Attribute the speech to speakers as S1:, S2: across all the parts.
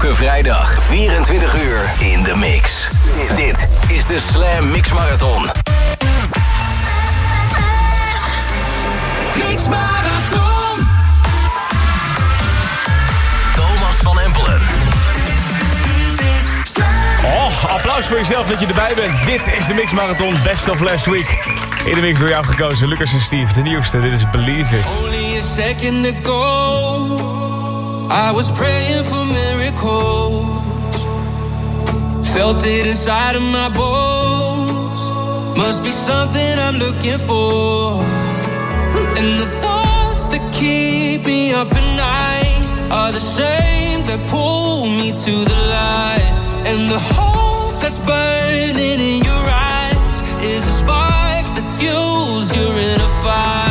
S1: Elke vrijdag 24 uur in de mix. Dit is de Slam Mix Marathon.
S2: Mix Marathon.
S1: Thomas van Empelen.
S3: Oh, applaus voor jezelf dat je erbij bent. Dit is de Mix Marathon Best of Last Week. In de mix door jou gekozen, Lucas en Steve. De nieuwste, dit is Believe It.
S4: Only a second ago, I was praying for miracles. Felt it inside of my bones. Must be something I'm looking for. And the thoughts that keep me up at night are the same that pull me to the light. And the hope that's burning in your eyes is a spark that fuels your inner fire.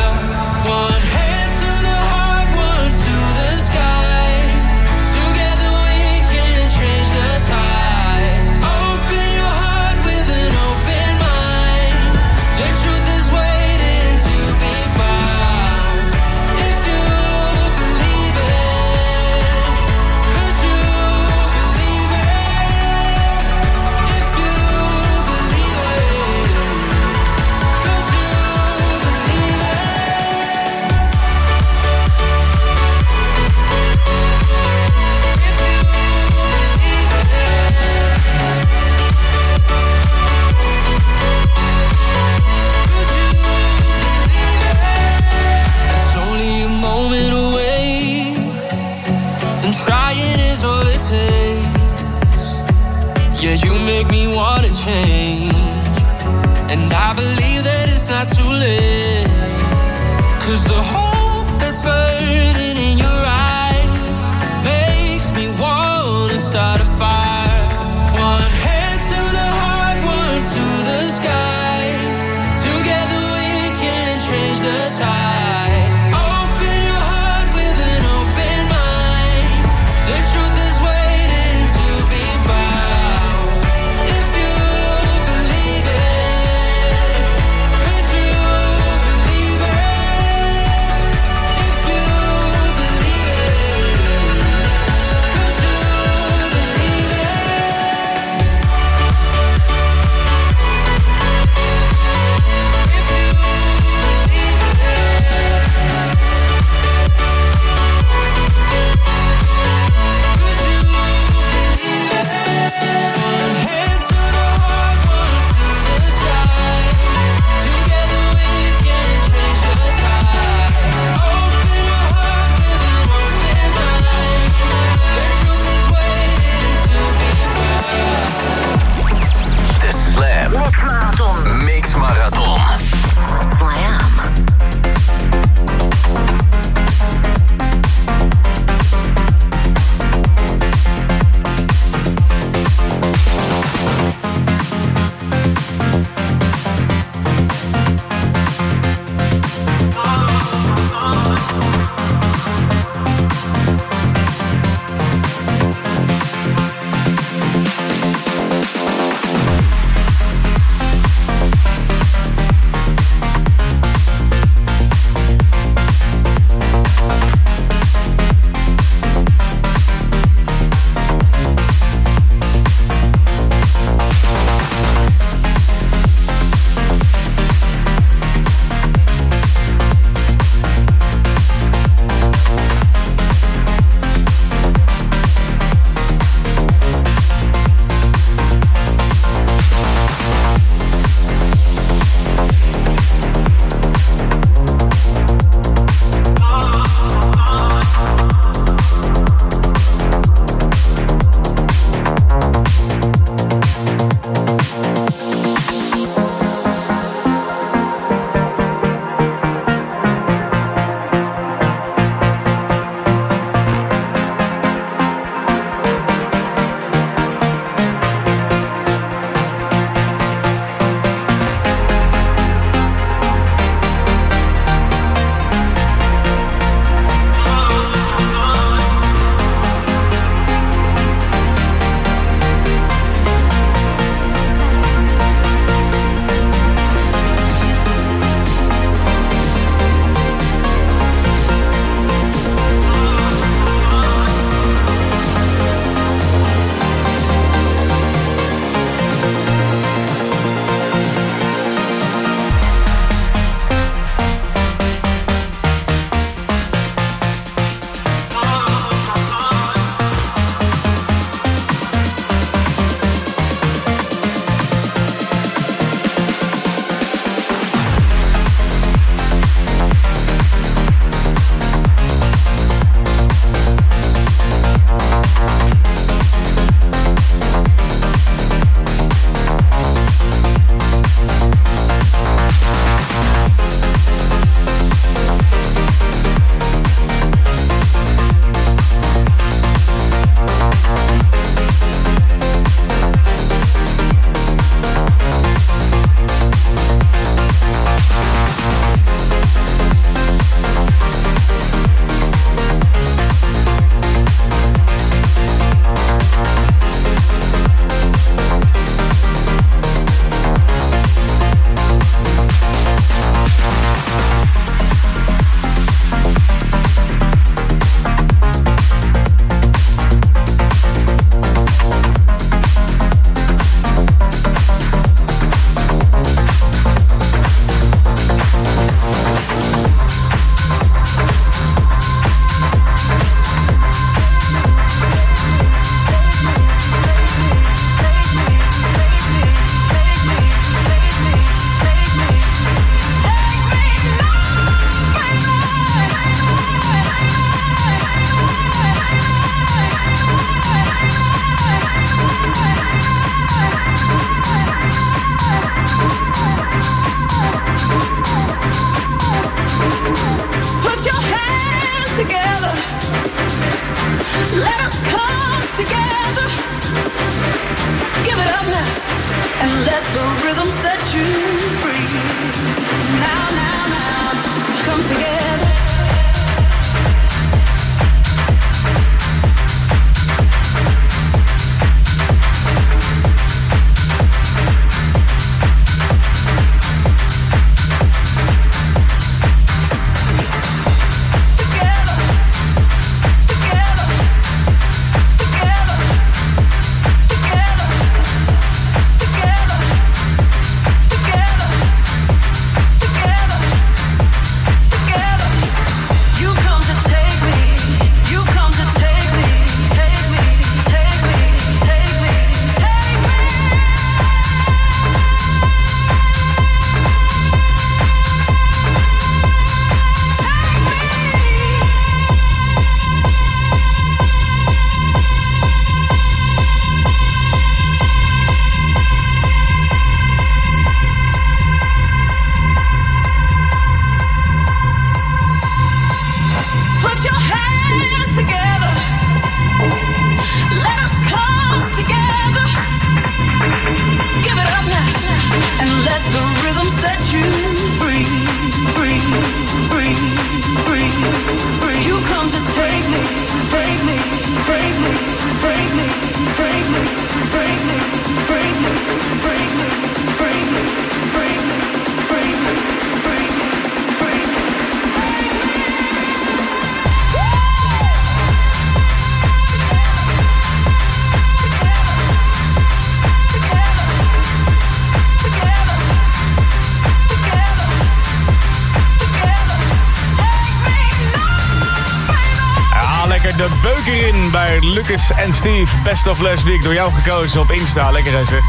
S3: En Steve, Best of Last Week, door jou gekozen op Insta. Lekker hè zeg.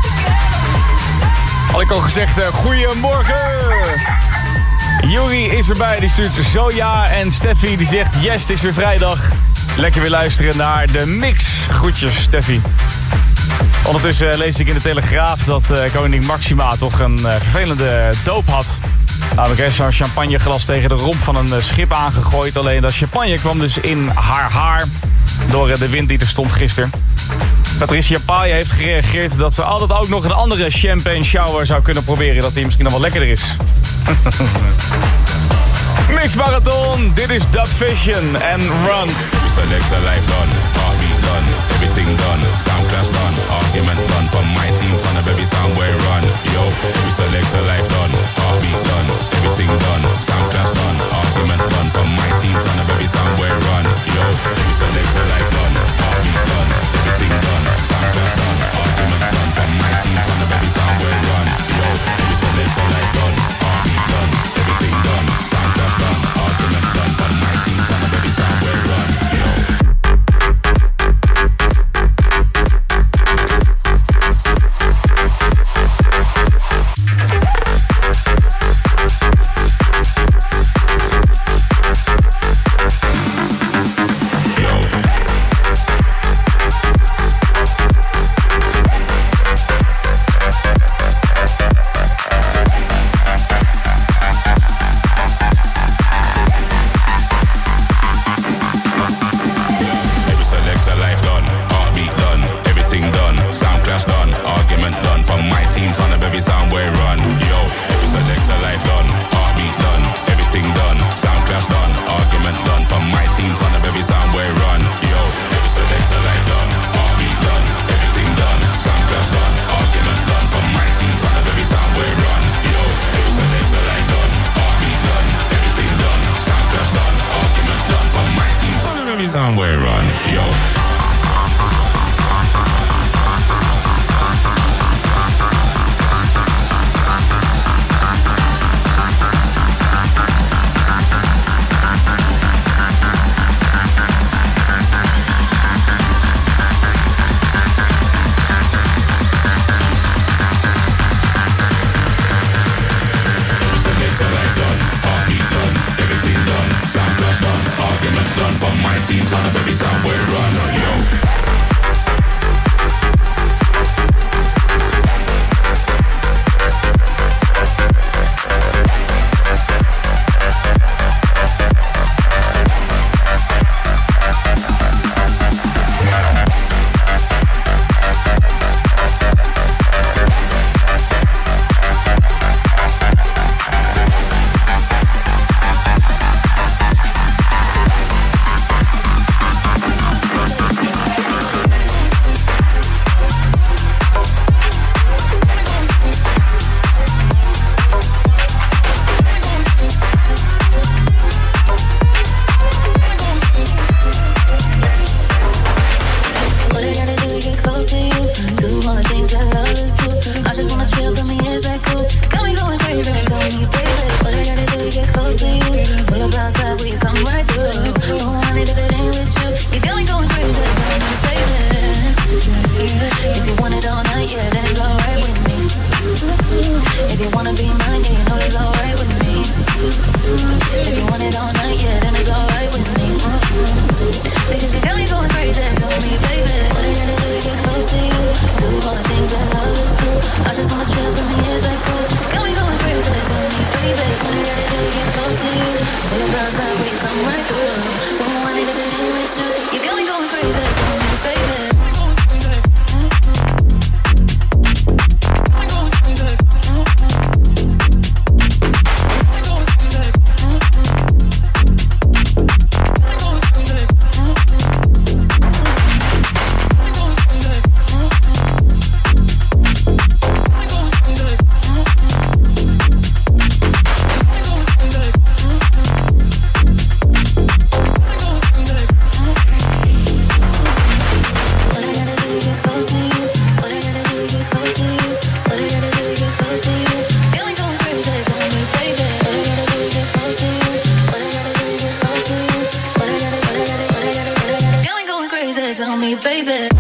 S3: Had ik al gezegd, uh, goedemorgen. Juri is erbij, die stuurt zo ja. En Steffi die zegt, yes, het is weer vrijdag. Lekker weer luisteren naar de mix. Groetjes, Steffi. Ondertussen uh, lees ik in de Telegraaf dat uh, koning Maxima toch een vervelende doop had. Namelijk heeft zo'n champagneglas tegen de romp van een schip aangegooid. Alleen dat champagne kwam dus in haar haar door eh, de wind die er stond gisteren. Patricia Paaien heeft gereageerd dat ze altijd ook nog een andere champagne shower zou kunnen proberen. Dat die misschien nog wel lekkerder is. Mix Marathon, dit is Dub Vision en Run.
S2: Select a life done, heartbeat done, everything done, sound clash done, argument done, from my team ton of every sound run, yo, we select a life done, heartbeat done, everything done, sound clash done, argument done, from my team ton of every sound run, yo, we select a life done, heartbeat done, everything done, sound clash done, argument done, from my team ton of every sound run, yo, we select a life done,
S5: baby.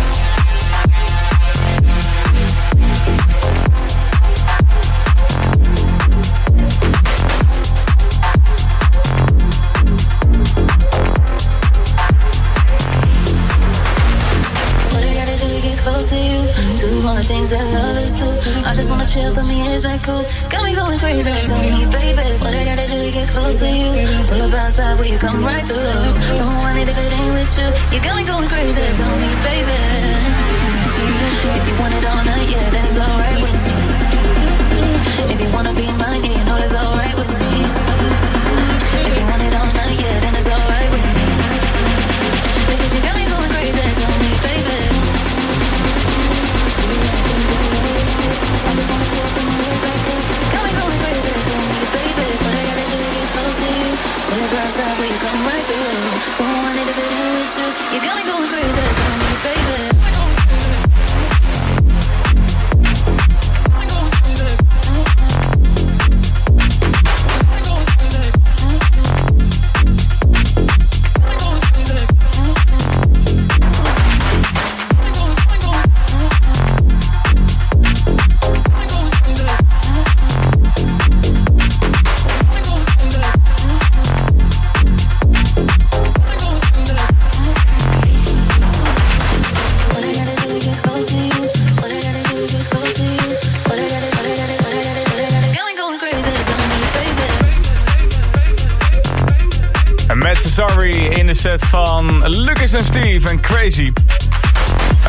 S3: Van Lucas en Steve en Crazy.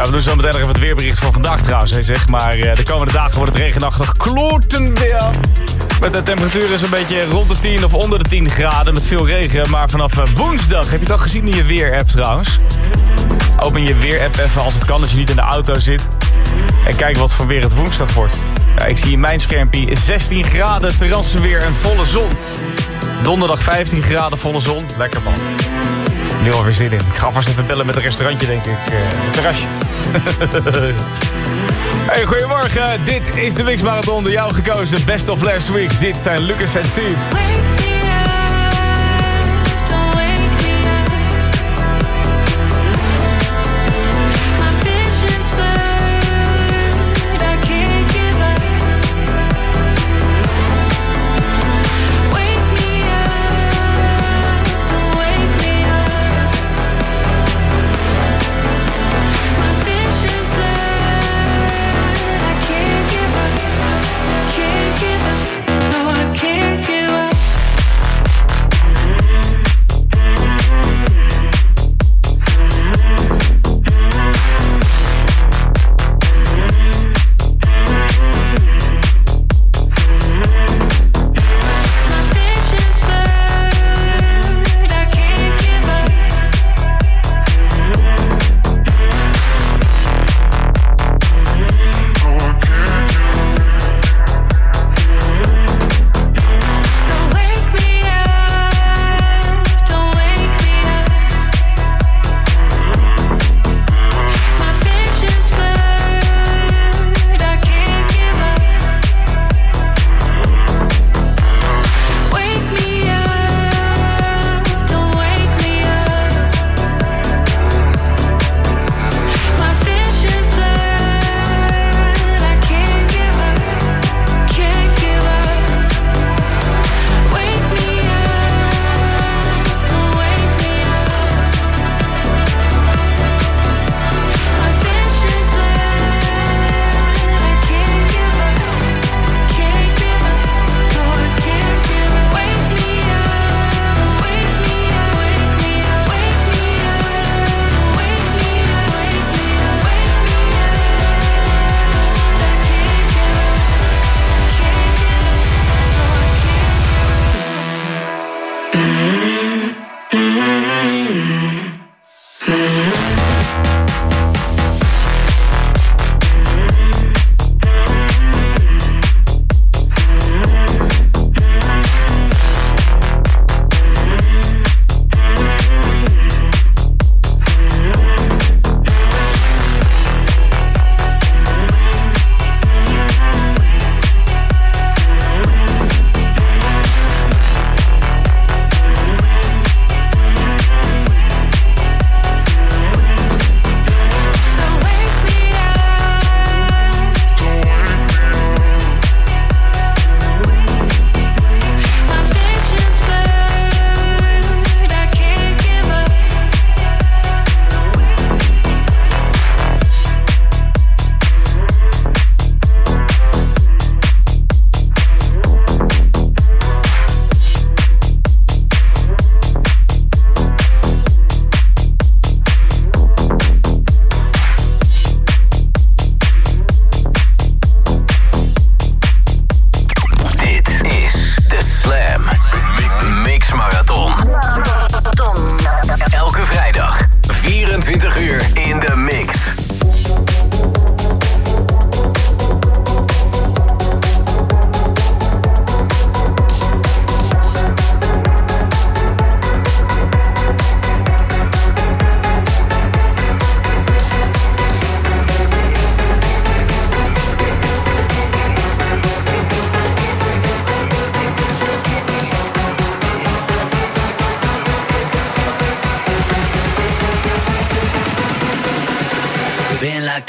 S3: we doen zo meteen nog even het weerbericht voor vandaag trouwens. Hè, zeg. Maar uh, de komende dagen wordt het regenachtig kloten weer. Met de temperatuur is een beetje rond de 10 of onder de 10 graden met veel regen. Maar vanaf uh, woensdag, heb je al gezien in je weer-app trouwens? Open je weer-app even als het kan, als je niet in de auto zit. En kijk wat voor weer het woensdag wordt. Ja, ik zie in mijn schermpje 16 graden, terrassenweer en volle zon. Donderdag 15 graden, volle zon. Lekker man. Nu alweer zin in. Ik ga vast even bellen met een restaurantje, denk ik. Uh, terrasje. hey, goedemorgen. Dit is de Mix Marathon. Door jou gekozen. Best of last week. Dit zijn Lucas en Steve.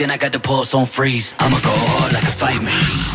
S1: In,
S6: I got the pulse on freeze. I'ma go hard like a fight machine.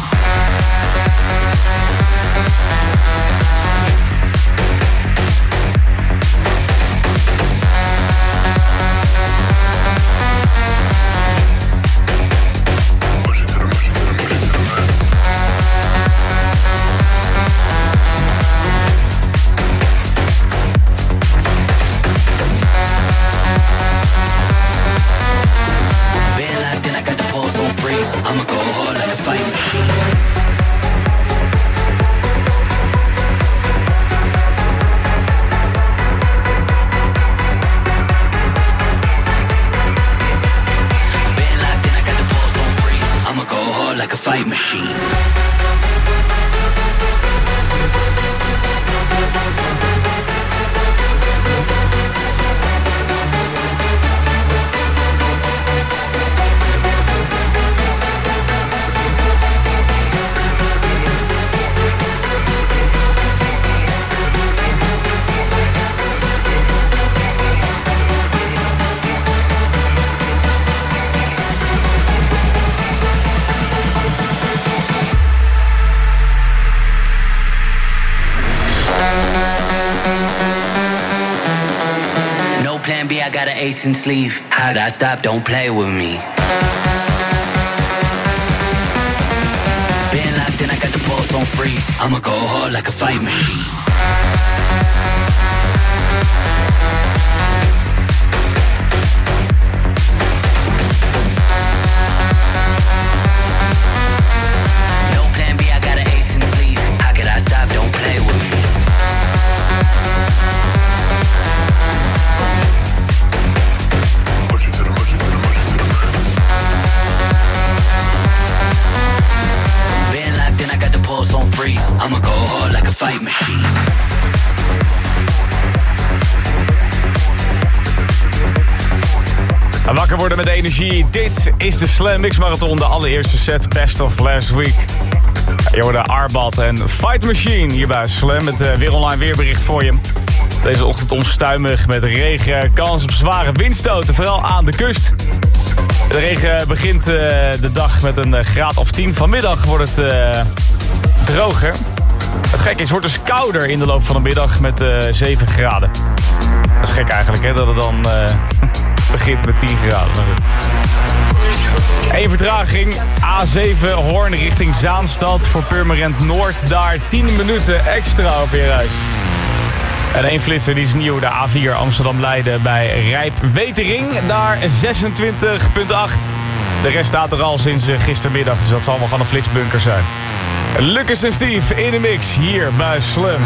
S6: I got an ace in sleeve. How'd I stop? Don't play with me. Been locked in, I got the pulse on freeze. I'ma go hard like a fight machine.
S3: Dit is de Slam Mix Marathon, de allereerste set Best of Last Week. Je hoorde Arbad en Fight Machine hier bij Slam. Het eh, weer online weerbericht voor je. Deze ochtend onstuimig met regen, kans op zware windstoten, vooral aan de kust. De regen begint eh, de dag met een eh, graad of 10. Vanmiddag wordt het droger. Het gekke is, het wordt dus kouder in de loop van de middag met eh 7 graden. Dat is gek eigenlijk, hè, dat het dan begint met 10 graden. Eén vertraging. A7 Hoorn richting Zaanstad voor Purmerend Noord. Daar 10 minuten extra op je reis. En één flitser die is nieuw. De A4 Amsterdam-Leiden bij Rijp Wetering. Daar 26,8. De rest staat er al sinds eh, gistermiddag. Dus dat zal wel gewoon een flitsbunker zijn. Lucas en Steve in de mix hier bij Slam.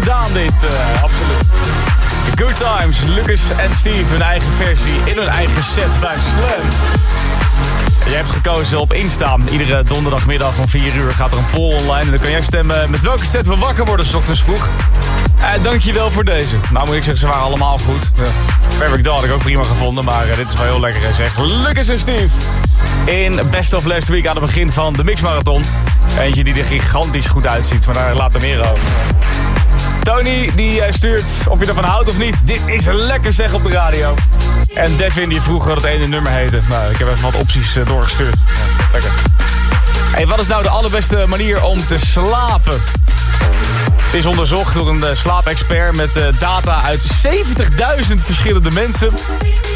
S3: Gedaan dit. Uh, absoluut. Good Times, Lucas en Steve, hun eigen versie in hun eigen set bij Slam. Jij hebt gekozen op Insta. Iedere donderdagmiddag om 4 uur gaat er een poll online. En dan kan jij stemmen met welke set we wakker worden s ochtends vroeg. Uh, dankjewel voor deze. Nou moet ik zeggen, ze waren allemaal goed. Ja. Perfect had ik ook prima gevonden, maar uh, dit is wel heel lekker. Zeg. Lucas en Steve. In Best of Last Week aan het begin van de Mix Marathon. Eentje die er gigantisch goed uitziet, maar daar later meer over. Tony die uh, stuurt of je ervan houdt of niet. Dit is lekker zeg op de radio. En Devin die vroeg wat het ene nummer heette. Nou, ik heb even wat opties uh, doorgestuurd. Ja, lekker. Hey, wat is nou de allerbeste manier om te slapen? Het is onderzocht door een uh, slaapexpert met data uit 70.000 verschillende mensen.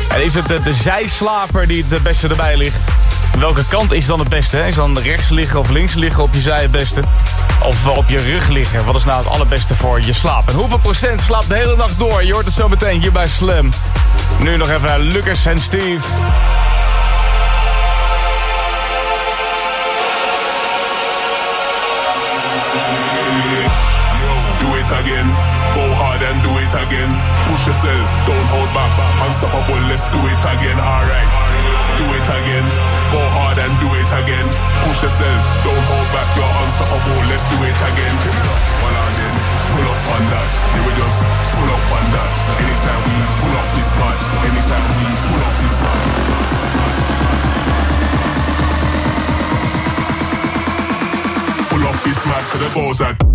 S3: En is het de zijslaper die het beste erbij ligt? Welke kant is dan het beste? Is dan rechts liggen of links liggen op je zij het beste? Of op je rug liggen? Wat is nou het allerbeste voor je slaap? En hoeveel procent slaapt de hele nacht door? Je hoort het zo meteen hier bij Slam. Nu nog even Lucas en Steve.
S7: again. Push yourself, don't hold back. Unstoppable, let's do it again. Alright, do it again. Go hard and do it again. Push yourself, don't hold back. You're unstoppable, let's do it again. One on in, pull up on that. You will just pull up on that. Anytime we pull up this man, anytime we pull up this man. Pull up this man to the balls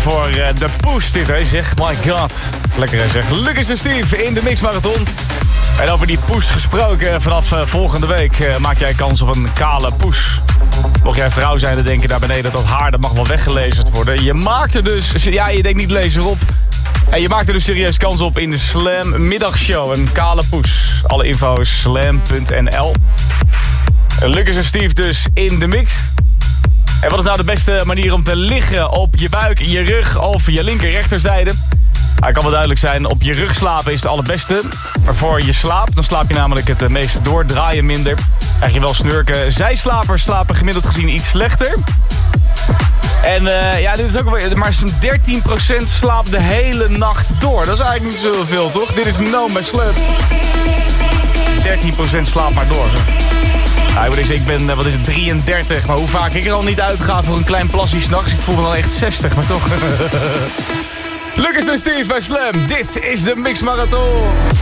S3: voor uh, de push dit, hè? Zeg, my god. Lekker, hè? Zeg, Lucas en Steve in de Mix Marathon. En over die push gesproken, vanaf uh, volgende week uh, maak jij kans op een kale push. Mocht jij vrouw zijn, dan denk je daar beneden dat haar, dat mag wel weggelezen worden. Je maakt er dus, ja, je denkt niet lezen erop. En je maakt er dus serieus kans op in de Slam middagshow. Een kale push. Alle info is slam.nl. Lucas en Steve dus in de mix. En wat is nou de beste manier om te liggen op je buik, je rug of je linker rechterzijde? Hij kan wel duidelijk zijn, op je rug slapen is het allerbeste. Maar voor je slaapt, dan slaap je namelijk het meeste door, draai je minder. Krijg je wel snurken. Zijslapers slapen gemiddeld gezien iets slechter. En uh, ja, dit is ook wel, maar zo'n 13% slaapt de hele nacht door. Dat is eigenlijk niet zoveel, toch? Dit is No My Slap. 13% slaapt maar door. Ik, ik ben, wat is het, 33. Maar hoe vaak ik er al niet uitga voor een klein plasje s'nachts. Ik voel me al echt 60, maar toch. Lucas en Steve bij Slam. Dit is de Mix Marathon.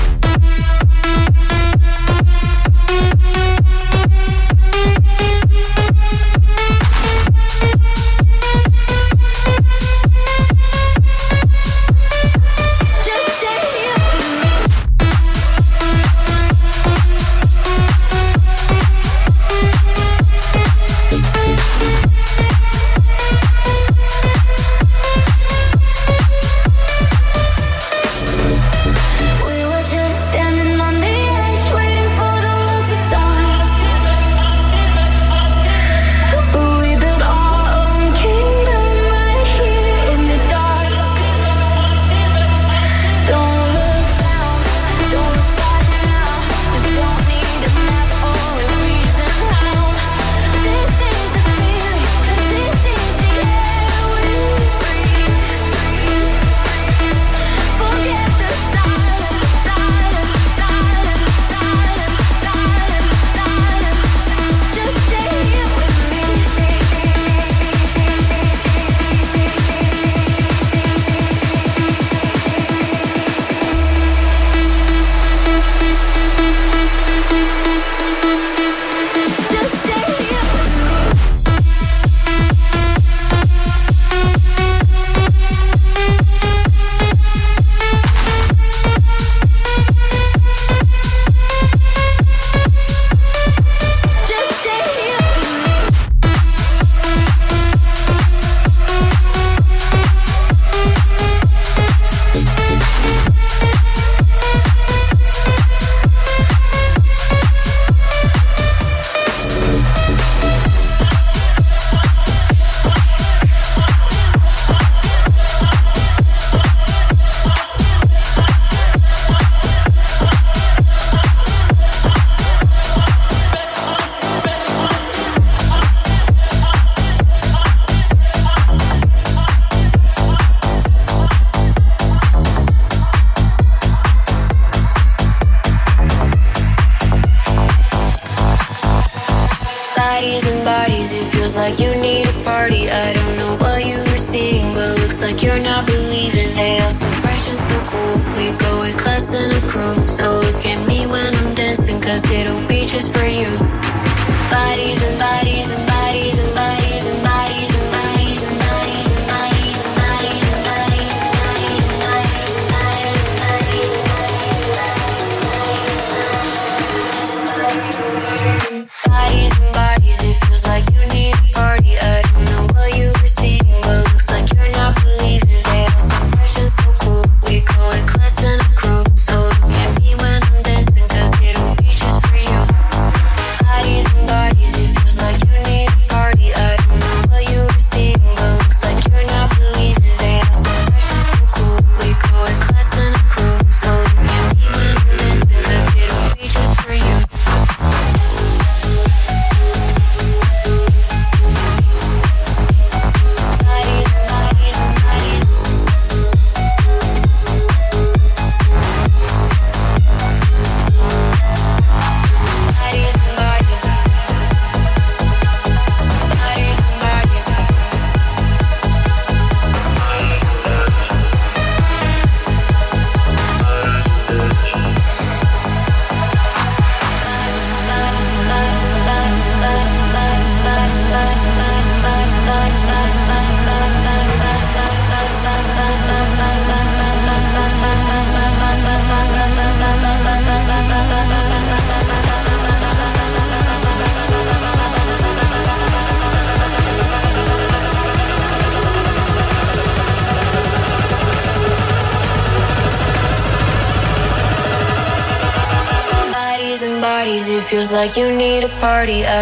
S8: party up.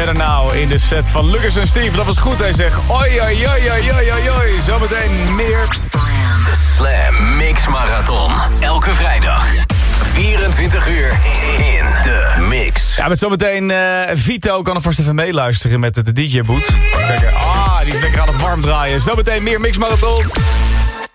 S8: Better nou in
S3: de set van Lucas en Steve. Dat was goed, hij zegt. Oi, oi, oi, oi, oi, oi, oi. Zometeen meer.
S1: De Slam Mix Marathon. Elke vrijdag. 24 uur in de mix.
S3: Ja, met zometeen uh, Vito kan er vast even meeluisteren met de, de DJ-boot. Ah, die is lekker aan het warm draaien. Zometeen meer Mix Marathon.